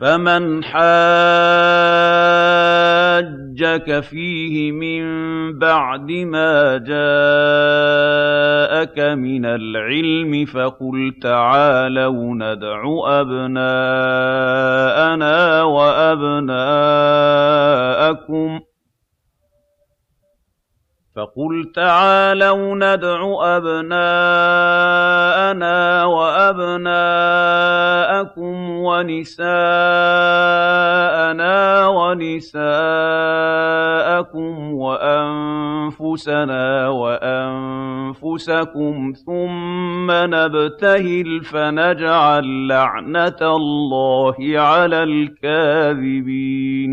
فَمَنْ حَاجَّكَ فِيهِ مِن بَعْدِ مَا جَاءَكَ مِنَ الْعِلْمِ فَقُلْ تَعَالَوْا نَدْعُ أَبْنَاءَنَا وَأَبْنَاءَكُمْ فَقُلْ تَعَالَوْا نَدْعُ أَبْنَاءَنَا وَأَبْنَاءَكُمْ وَنِسَاءَنَا وَنِسَاءَكُمْ وَأَنفُسَنَا وَأَنفُسَكُمْ ثُمَّ نَبْتَهِلْ فَنَجْعَل لَّعْنَتَ اللَّهِ عَلَى الْكَاذِبِينَ.